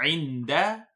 عند